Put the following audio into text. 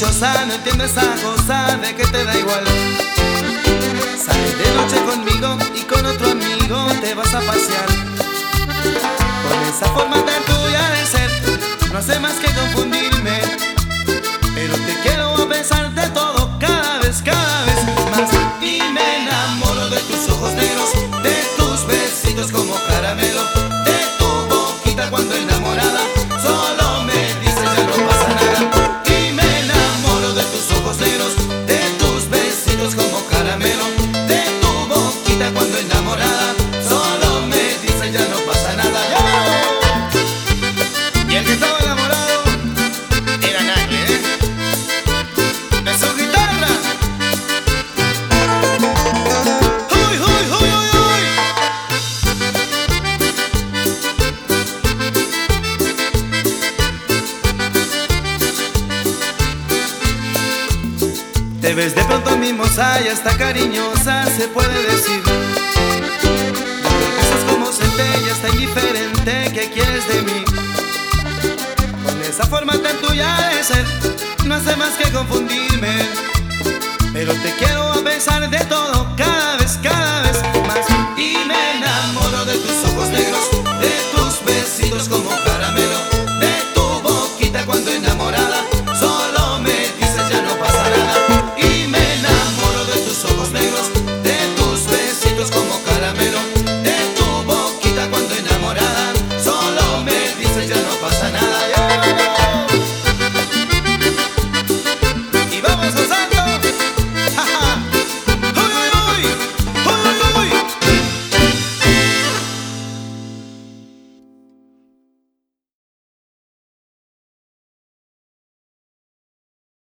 No entiendo esa cosa de que te da igual. Sales de noche conmigo y con otro amigo te vas a pasear. Con esa forma tan tuya de ser, no hace más que Te ves de pronto mimosa y hasta cariñosa se puede decir. Estás como centella, está indiferente, ¿qué quieres de mí? Con esa forma tan tuya de ser, no hace más que confundirme. Pero te quiero a pesar de todo,